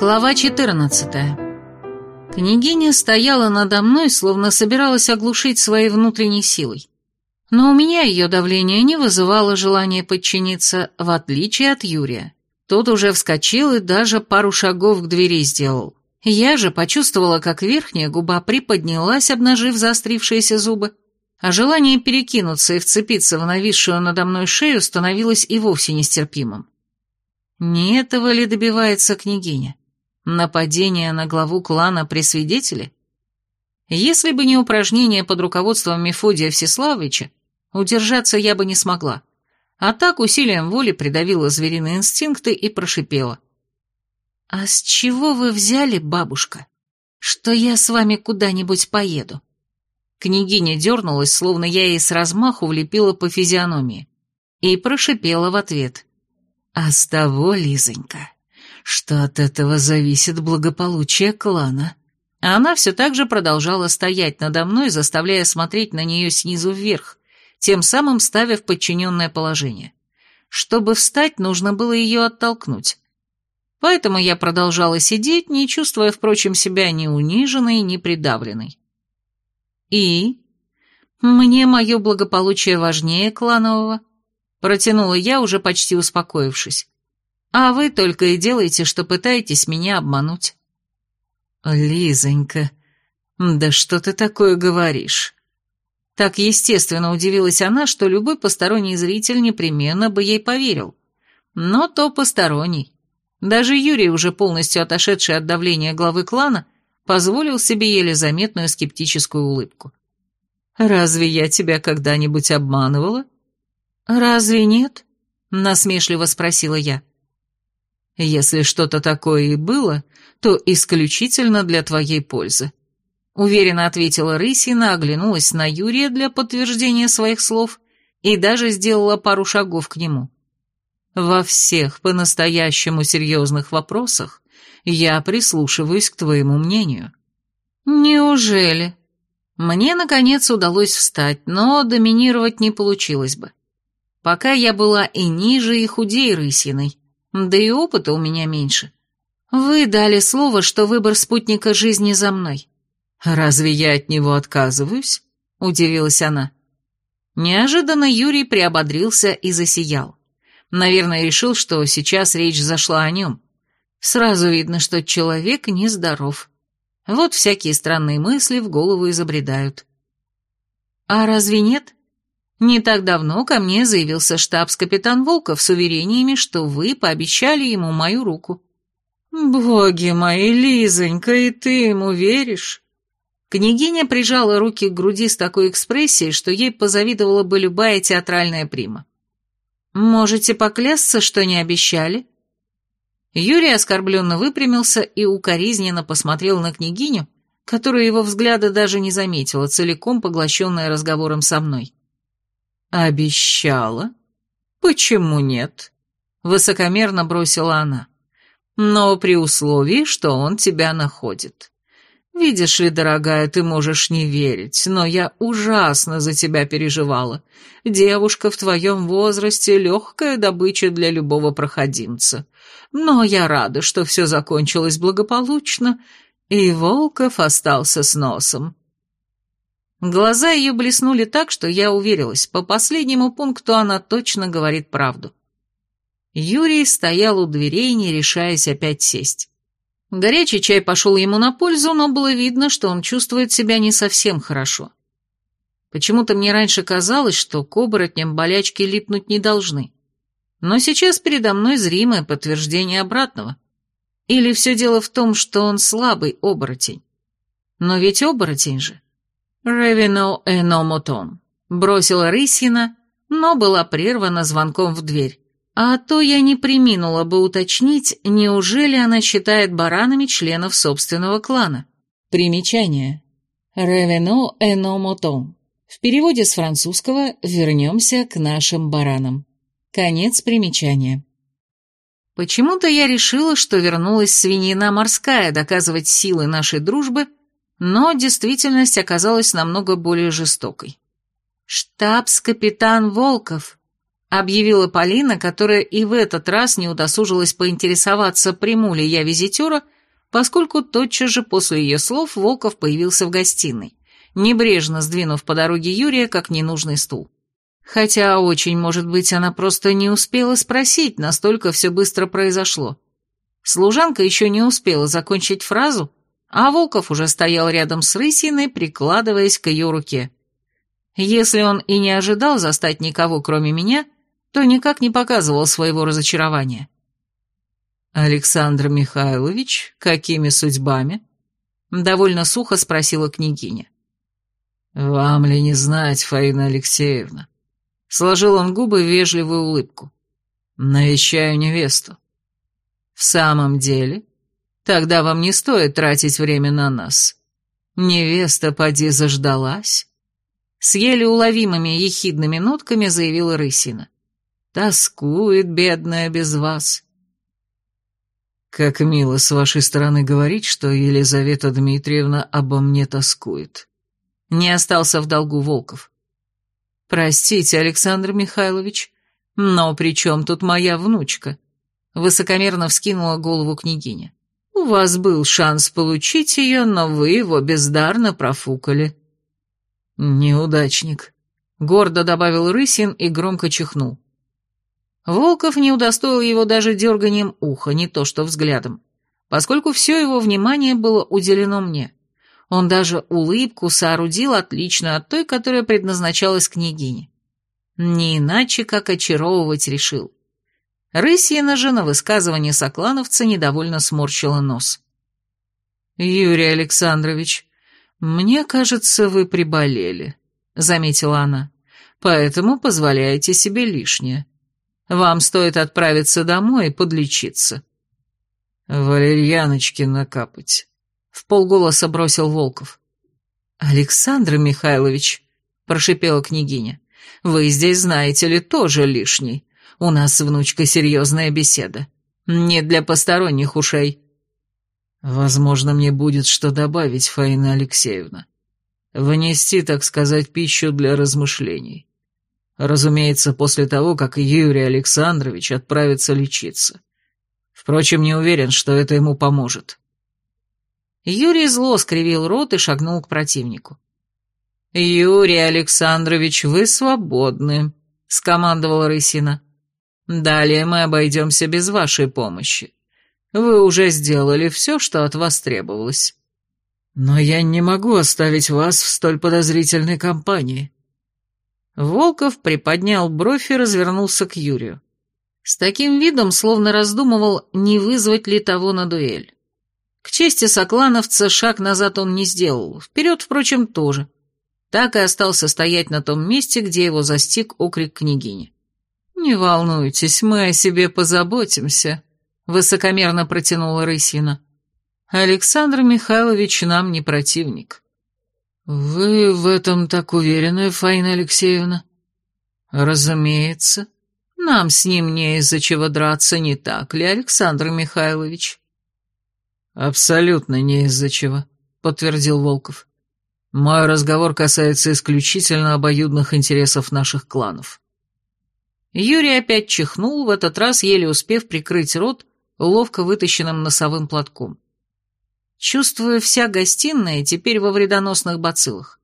Глава 14 Княгиня стояла надо мной, словно собиралась оглушить своей внутренней силой. Но у меня ее давление не вызывало желания подчиниться, в отличие от Юрия. Тот уже вскочил и даже пару шагов к двери сделал. Я же почувствовала, как верхняя губа приподнялась, обнажив заострившиеся зубы, а желание перекинуться и вцепиться в нависшую надо мной шею становилось и вовсе нестерпимым. Не этого ли добивается княгиня? Нападение на главу клана при свидетеле? Если бы не упражнение под руководством Мефодия Всеславовича, удержаться я бы не смогла. А так усилием воли придавила звериные инстинкты и прошипела. «А с чего вы взяли, бабушка, что я с вами куда-нибудь поеду?» Княгиня дернулась, словно я ей с размаху влепила по физиономии, и прошипела в ответ. «А с того, Лизонька, что от этого зависит благополучие клана». Она все так же продолжала стоять надо мной, заставляя смотреть на нее снизу вверх, тем самым ставя в подчиненное положение. Чтобы встать, нужно было ее оттолкнуть. Поэтому я продолжала сидеть, не чувствуя, впрочем, себя ни униженной, ни придавленной. «И? Мне мое благополучие важнее кланового», — протянула я, уже почти успокоившись. «А вы только и делаете, что пытаетесь меня обмануть». «Лизонька, да что ты такое говоришь?» Так естественно удивилась она, что любой посторонний зритель непременно бы ей поверил. Но то посторонний. Даже Юрий, уже полностью отошедший от давления главы клана, позволил себе еле заметную скептическую улыбку. «Разве я тебя когда-нибудь обманывала?» «Разве нет?» — насмешливо спросила я. «Если что-то такое и было, то исключительно для твоей пользы», — уверенно ответила Рысина, оглянулась на Юрия для подтверждения своих слов и даже сделала пару шагов к нему. «Во всех по-настоящему серьезных вопросах я прислушиваюсь к твоему мнению». «Неужели?» Мне, наконец, удалось встать, но доминировать не получилось бы. Пока я была и ниже, и худее рысиной, да и опыта у меня меньше. Вы дали слово, что выбор спутника жизни за мной. Разве я от него отказываюсь? Удивилась она. Неожиданно Юрий приободрился и засиял. Наверное, решил, что сейчас речь зашла о нем. Сразу видно, что человек нездоров. Вот всякие странные мысли в голову и забредают. А разве нет? Не так давно ко мне заявился штабс-капитан Волков с уверениями, что вы пообещали ему мою руку. Боги мои, Лизонька, и ты ему веришь? Княгиня прижала руки к груди с такой экспрессией, что ей позавидовала бы любая театральная прима. «Можете поклясться, что не обещали?» Юрий оскорбленно выпрямился и укоризненно посмотрел на княгиню, которая его взгляда даже не заметила, целиком поглощенная разговором со мной. «Обещала? Почему нет?» — высокомерно бросила она. «Но при условии, что он тебя находит. Видишь ли, дорогая, ты можешь не верить, но я ужасно за тебя переживала. Девушка в твоем возрасте — легкая добыча для любого проходимца. Но я рада, что все закончилось благополучно, и Волков остался с носом. Глаза ее блеснули так, что я уверилась, по последнему пункту она точно говорит правду. Юрий стоял у дверей, не решаясь опять сесть. Горячий чай пошел ему на пользу, но было видно, что он чувствует себя не совсем хорошо. Почему-то мне раньше казалось, что к оборотням болячки липнуть не должны. Но сейчас передо мной зримое подтверждение обратного. Или все дело в том, что он слабый оборотень. Но ведь оборотень же. «Ревино эномотон», — бросила Рысина, но была прервана звонком в дверь. А то я не приминула бы уточнить, неужели она считает баранами членов собственного клана. Примечание. «Ревено эномотон». В переводе с французского «вернемся к нашим баранам». Конец примечания. Почему-то я решила, что вернулась свинина морская доказывать силы нашей дружбы, но действительность оказалась намного более жестокой. «Штабс-капитан Волков», — объявила Полина, которая и в этот раз не удосужилась поинтересоваться, приму ли я визитера, поскольку тотчас же после ее слов Волков появился в гостиной, небрежно сдвинув по дороге Юрия как ненужный стул. Хотя очень, может быть, она просто не успела спросить, настолько все быстро произошло. Служанка еще не успела закончить фразу, а Волков уже стоял рядом с Рысиной, прикладываясь к ее руке. Если он и не ожидал застать никого, кроме меня, то никак не показывал своего разочарования. «Александр Михайлович, какими судьбами?» — довольно сухо спросила княгиня. «Вам ли не знать, Фаина Алексеевна?» Сложил он губы в вежливую улыбку. «Навещаю невесту». «В самом деле? Тогда вам не стоит тратить время на нас. Невеста поди заждалась». С еле уловимыми ехидными нотками заявила Рысина. «Тоскует, бедная, без вас». «Как мило с вашей стороны говорить, что Елизавета Дмитриевна обо мне тоскует». Не остался в долгу Волков. «Простите, Александр Михайлович, но при чем тут моя внучка?» Высокомерно вскинула голову княгиня. «У вас был шанс получить ее, но вы его бездарно профукали». «Неудачник», — гордо добавил Рысин и громко чихнул. Волков не удостоил его даже дерганием уха, не то что взглядом, поскольку все его внимание было уделено мне. Он даже улыбку соорудил отличную от той, которая предназначалась княгине. Не иначе, как очаровывать решил. Рысьина же на высказывание соклановца недовольно сморщила нос. «Юрий Александрович, мне кажется, вы приболели», — заметила она, «поэтому позволяете себе лишнее. Вам стоит отправиться домой и подлечиться». «Валерьяночки накапать», в полголоса бросил Волков. «Александр Михайлович», — прошипела княгиня, — «вы здесь, знаете ли, тоже лишний. У нас с внучкой серьезная беседа. Не для посторонних ушей». «Возможно, мне будет что добавить, Фаина Алексеевна. Внести, так сказать, пищу для размышлений. Разумеется, после того, как Юрий Александрович отправится лечиться. Впрочем, не уверен, что это ему поможет». Юрий зло скривил рот и шагнул к противнику. «Юрий Александрович, вы свободны», — скомандовала Рысина. «Далее мы обойдемся без вашей помощи. Вы уже сделали все, что от вас требовалось». «Но я не могу оставить вас в столь подозрительной компании». Волков приподнял бровь и развернулся к Юрию. С таким видом, словно раздумывал, не вызвать ли того на дуэль. К чести соклановца шаг назад он не сделал, вперед, впрочем, тоже. Так и остался стоять на том месте, где его застиг окрик княгини. «Не волнуйтесь, мы о себе позаботимся», — высокомерно протянула Рысина. «Александр Михайлович нам не противник». «Вы в этом так уверены, Фаина Алексеевна?» «Разумеется. Нам с ним не из-за чего драться, не так ли, Александр Михайлович?» «Абсолютно не из-за чего», — подтвердил Волков. «Мой разговор касается исключительно обоюдных интересов наших кланов». Юрий опять чихнул, в этот раз еле успев прикрыть рот ловко вытащенным носовым платком. Чувствую, вся гостиная теперь во вредоносных бациллах.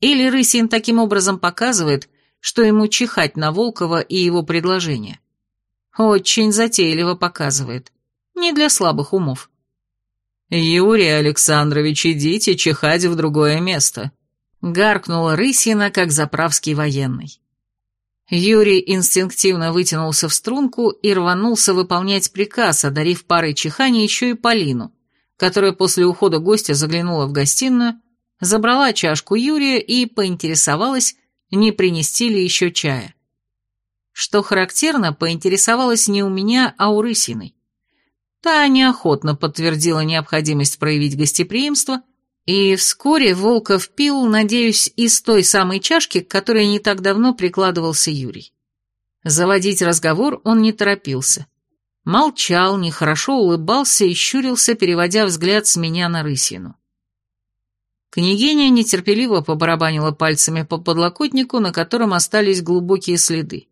Или Рысин таким образом показывает, что ему чихать на Волкова и его предложение. Очень затейливо показывает. Не для слабых умов. «Юрий Александрович, идите чихать в другое место», — гаркнула Рысина, как заправский военный. Юрий инстинктивно вытянулся в струнку и рванулся выполнять приказ, одарив парой чиханий еще и Полину, которая после ухода гостя заглянула в гостиную, забрала чашку Юрия и поинтересовалась, не принести ли еще чая. Что характерно, поинтересовалась не у меня, а у Рысиной. Та неохотно подтвердила необходимость проявить гостеприимство, и вскоре Волков пил, надеюсь, из той самой чашки, к которой не так давно прикладывался Юрий. Заводить разговор он не торопился. Молчал, нехорошо улыбался и щурился, переводя взгляд с меня на Рысину. Княгиня нетерпеливо побарабанила пальцами по подлокотнику, на котором остались глубокие следы.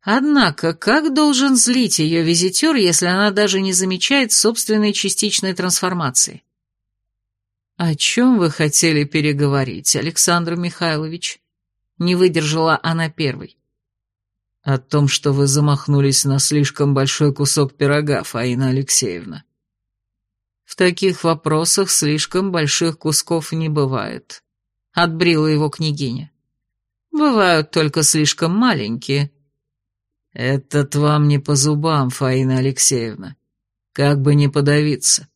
Однако, как должен злить ее визитер, если она даже не замечает собственной частичной трансформации? «О чем вы хотели переговорить, Александр Михайлович?» Не выдержала она первой. «О том, что вы замахнулись на слишком большой кусок пирога, Фаина Алексеевна». «В таких вопросах слишком больших кусков не бывает», — отбрила его княгиня. «Бывают только слишком маленькие». «Этот вам не по зубам, Фаина Алексеевна. Как бы не подавиться».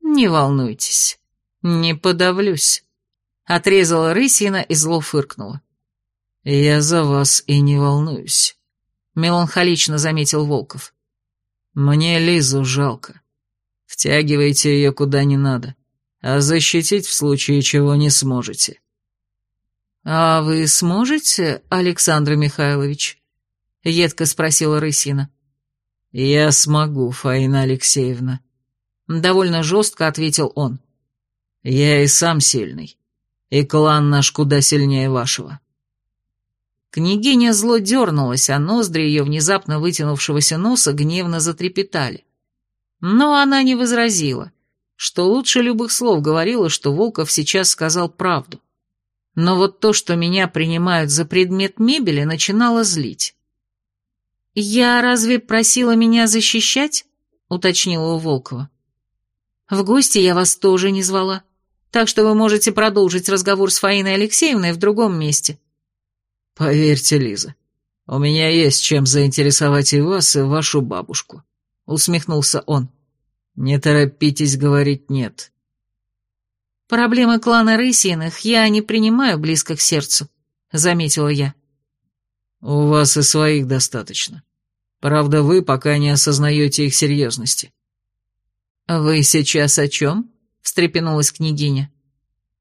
«Не волнуйтесь, не подавлюсь», — отрезала рысина и зло фыркнула. «Я за вас и не волнуюсь», — меланхолично заметил Волков. «Мне Лизу жалко. Втягивайте ее куда не надо, а защитить в случае чего не сможете». «А вы сможете, Александр Михайлович?» — едко спросила Рысина. «Я смогу, Фаина Алексеевна», — довольно жестко ответил он. «Я и сам сильный, и клан наш куда сильнее вашего». Княгиня зло дернулась, а ноздри ее внезапно вытянувшегося носа гневно затрепетали. Но она не возразила, что лучше любых слов говорила, что Волков сейчас сказал правду. Но вот то, что меня принимают за предмет мебели, начинало злить. «Я разве просила меня защищать?» — уточнила у Волкова. «В гости я вас тоже не звала, так что вы можете продолжить разговор с Фаиной Алексеевной в другом месте». «Поверьте, Лиза, у меня есть чем заинтересовать и вас, и вашу бабушку», — усмехнулся он. «Не торопитесь говорить «нет». «Проблемы клана Рысиных я не принимаю близко к сердцу», — заметила я. «У вас и своих достаточно. Правда, вы пока не осознаете их серьезности». «Вы сейчас о чем?» — встрепенулась княгиня.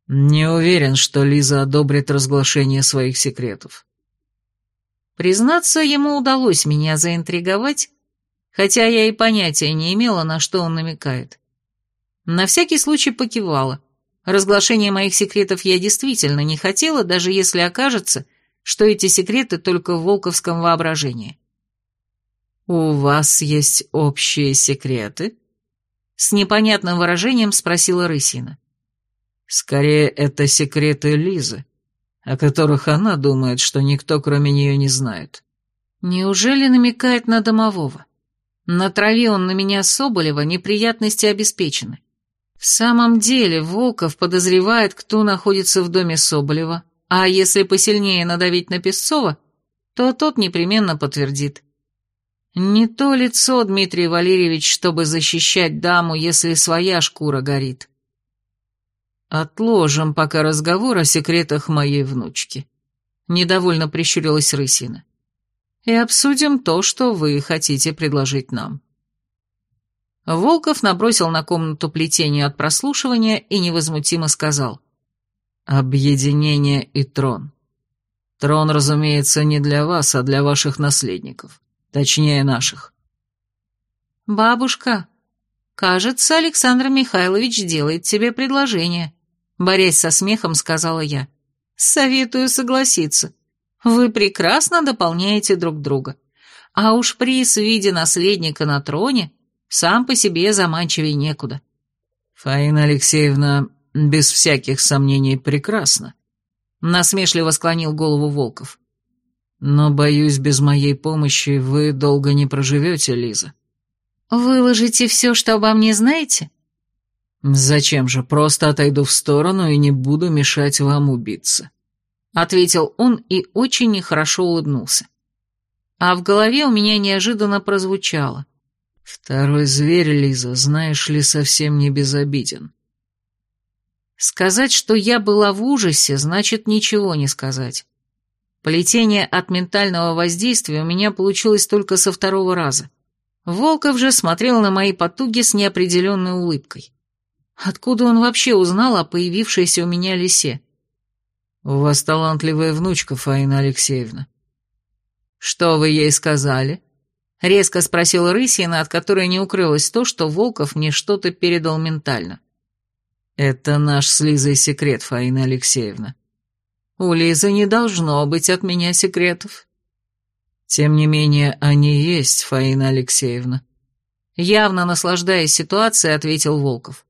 «Не уверен, что Лиза одобрит разглашение своих секретов». Признаться, ему удалось меня заинтриговать, хотя я и понятия не имела, на что он намекает. На всякий случай покивала. Разглашение моих секретов я действительно не хотела, даже если окажется, что эти секреты только в волковском воображении. «У вас есть общие секреты?» С непонятным выражением спросила Рысина. «Скорее, это секреты Лизы, о которых она думает, что никто кроме нее не знает». Неужели намекает на домового? Натрави он на меня Соболева, неприятности обеспечены. В самом деле, Волков подозревает, кто находится в доме Соболева, а если посильнее надавить на Песцова, то тот непременно подтвердит. Не то лицо, Дмитрий Валерьевич, чтобы защищать даму, если своя шкура горит. Отложим пока разговор о секретах моей внучки. Недовольно прищурилась Рысина. И обсудим то, что вы хотите предложить нам. Волков набросил на комнату плетение от прослушивания и невозмутимо сказал. «Объединение и трон. Трон, разумеется, не для вас, а для ваших наследников. Точнее, наших. «Бабушка, кажется, Александр Михайлович делает тебе предложение», борясь со смехом, сказала я. «Советую согласиться. Вы прекрасно дополняете друг друга. А уж приз в виде наследника на троне сам по себе заманчивее некуда». «Фаина Алексеевна, без всяких сомнений, прекрасно», насмешливо склонил голову Волков. Но, боюсь, без моей помощи вы долго не проживете, Лиза. Выложите все, что обо мне знаете? Зачем же, просто отойду в сторону и не буду мешать вам убиться. Ответил он и очень нехорошо улыбнулся. А в голове у меня неожиданно прозвучало. Второй зверь, Лиза, знаешь ли, совсем не безобиден. Сказать, что я была в ужасе, значит ничего не сказать. Плетение от ментального воздействия у меня получилось только со второго раза. Волков же смотрел на мои потуги с неопределенной улыбкой. Откуда он вообще узнал о появившейся у меня лисе? «У вас талантливая внучка, Фаина Алексеевна». «Что вы ей сказали?» Резко спросила Рысина, от которой не укрылось то, что Волков мне что-то передал ментально. «Это наш с Лизой секрет, Фаина Алексеевна. У Лизы не должно быть от меня секретов. Тем не менее, они есть, Фаина Алексеевна. Явно наслаждаясь ситуацией, ответил Волков.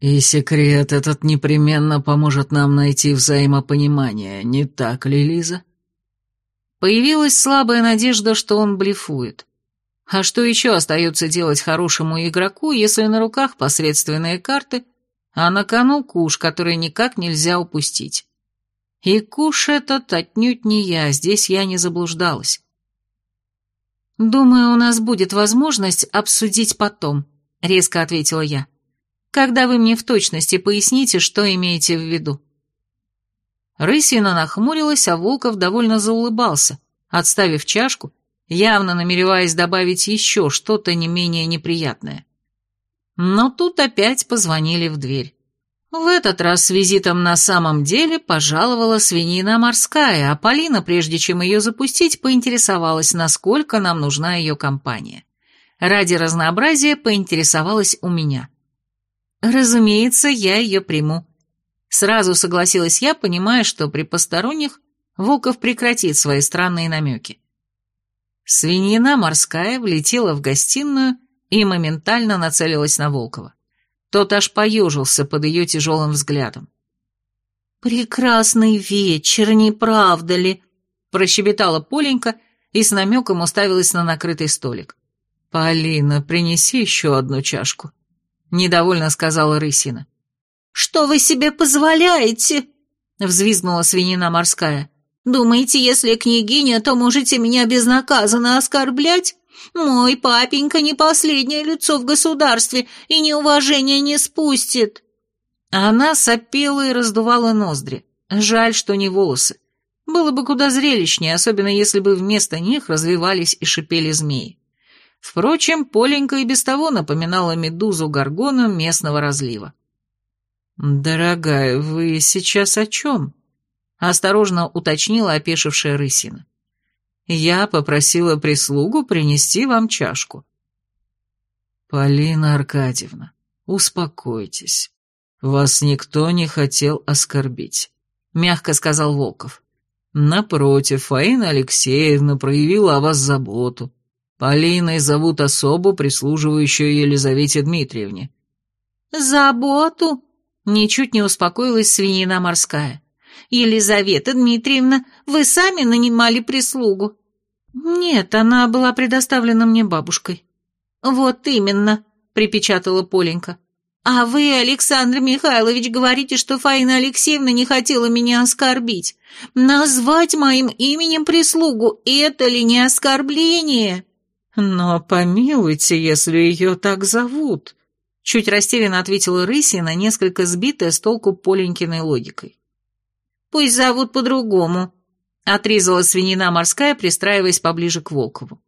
И секрет этот непременно поможет нам найти взаимопонимание, не так ли, Лиза? Появилась слабая надежда, что он блефует. А что еще остается делать хорошему игроку, если на руках посредственные карты, а на кону куш, который никак нельзя упустить? И куш этот отнюдь не я, здесь я не заблуждалась. «Думаю, у нас будет возможность обсудить потом», — резко ответила я. «Когда вы мне в точности поясните, что имеете в виду». Рысина нахмурилась, а Волков довольно заулыбался, отставив чашку, явно намереваясь добавить еще что-то не менее неприятное. Но тут опять позвонили в дверь. В этот раз с визитом на самом деле пожаловала свинина морская, а Полина, прежде чем ее запустить, поинтересовалась, насколько нам нужна ее компания. Ради разнообразия поинтересовалась у меня. Разумеется, я ее приму. Сразу согласилась я, понимая, что при посторонних Волков прекратит свои странные намеки. Свиньина морская влетела в гостиную и моментально нацелилась на Волкова. Тот аж поежился под ее тяжелым взглядом. «Прекрасный вечер, не правда ли?» прощебетала Поленька и с намеком уставилась на накрытый столик. «Полина, принеси еще одну чашку», — недовольно сказала Рысина. «Что вы себе позволяете?» — взвизгнула свинина морская. «Думаете, если княгиня, то можете меня безнаказанно оскорблять? Мой папенька не последнее лицо в государстве и неуважения не спустит». Она сопела и раздувала ноздри. Жаль, что не волосы. Было бы куда зрелищнее, особенно если бы вместо них развивались и шипели змеи. Впрочем, Поленька и без того напоминала медузу горгону местного разлива. «Дорогая, вы сейчас о чем?» — осторожно уточнила опешившая рысина. Я попросила прислугу принести вам чашку. Полина Аркадьевна, успокойтесь. Вас никто не хотел оскорбить, мягко сказал Волков. Напротив, Фаина Алексеевна проявила о вас заботу. Полиной зовут особу, прислуживающую Елизавете Дмитриевне. «Заботу?» — ничуть не успокоилась свинина морская. «Елизавета Дмитриевна, вы сами нанимали прислугу?» «Нет, она была предоставлена мне бабушкой». «Вот именно», — припечатала Поленька. «А вы, Александр Михайлович, говорите, что Фаина Алексеевна не хотела меня оскорбить. Назвать моим именем прислугу — это ли не оскорбление?» «Но помилуйте, если ее так зовут», — чуть растерянно ответила Рысина, несколько сбитая с толку Поленькиной логикой. «Пусть зовут по-другому», Отрезала свинина морская, пристраиваясь поближе к Волкову.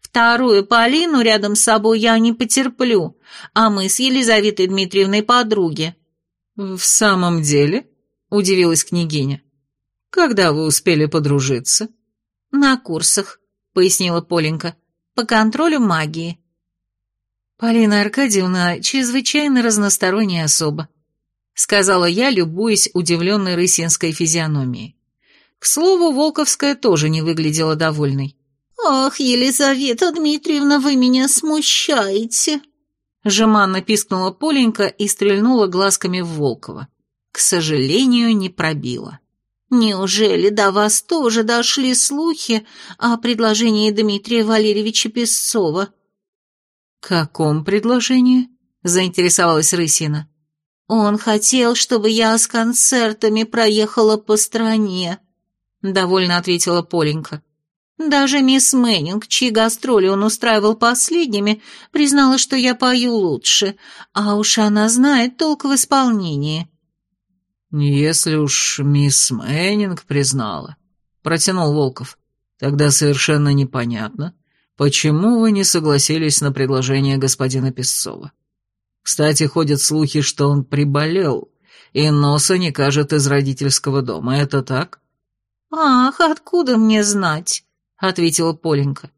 Вторую Полину рядом с собой я не потерплю, а мы с Елизаветой Дмитриевной подруги. В самом деле? Удивилась княгиня. Когда вы успели подружиться? На курсах, пояснила Поленька, по контролю магии. Полина Аркадьевна чрезвычайно разносторонняя особа, сказала я, любуясь удивленной рысинской физиономией. К слову, Волковская тоже не выглядела довольной. «Ах, Елизавета Дмитриевна, вы меня смущаете!» Жеманно пискнула Поленька и стрельнула глазками в Волкова. К сожалению, не пробила. «Неужели до вас тоже дошли слухи о предложении Дмитрия Валерьевича Песцова?» «Каком предложении?» — заинтересовалась Рысина. «Он хотел, чтобы я с концертами проехала по стране», — довольно ответила Поленька. «Даже мисс Мэннинг, чьи гастроли он устраивал последними, признала, что я пою лучше, а уж она знает толк в исполнении». «Если уж мисс Мэннинг признала», — протянул Волков, — «тогда совершенно непонятно, почему вы не согласились на предложение господина Песцова. Кстати, ходят слухи, что он приболел, и носа не кажет из родительского дома. Это так?» «Ах, откуда мне знать?» — ответила Поленька.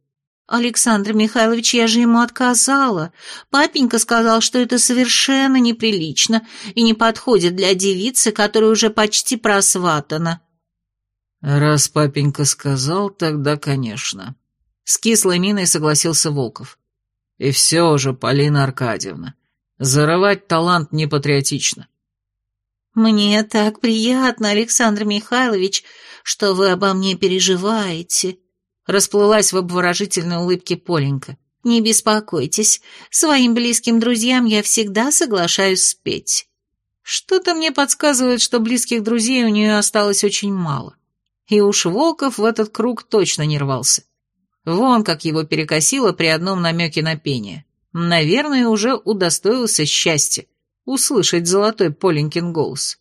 «Александр Михайлович, я же ему отказала. Папенька сказал, что это совершенно неприлично и не подходит для девицы, которая уже почти просватана». «Раз папенька сказал, тогда, конечно», С кислой миной согласился Волков. И все же, Полина Аркадьевна, зарывать талант не патриотично. «Мне так приятно, Александр Михайлович, что вы обо мне переживаете», расплылась в обворожительной улыбке Поленька. «Не беспокойтесь, своим близким друзьям я всегда соглашаюсь спеть». Что-то мне подсказывает, что близких друзей у нее осталось очень мало. И уж Волков в этот круг точно не рвался. Вон как его перекосило при одном намеке на пение. Наверное, уже удостоился счастья услышать золотой Поленькин голос.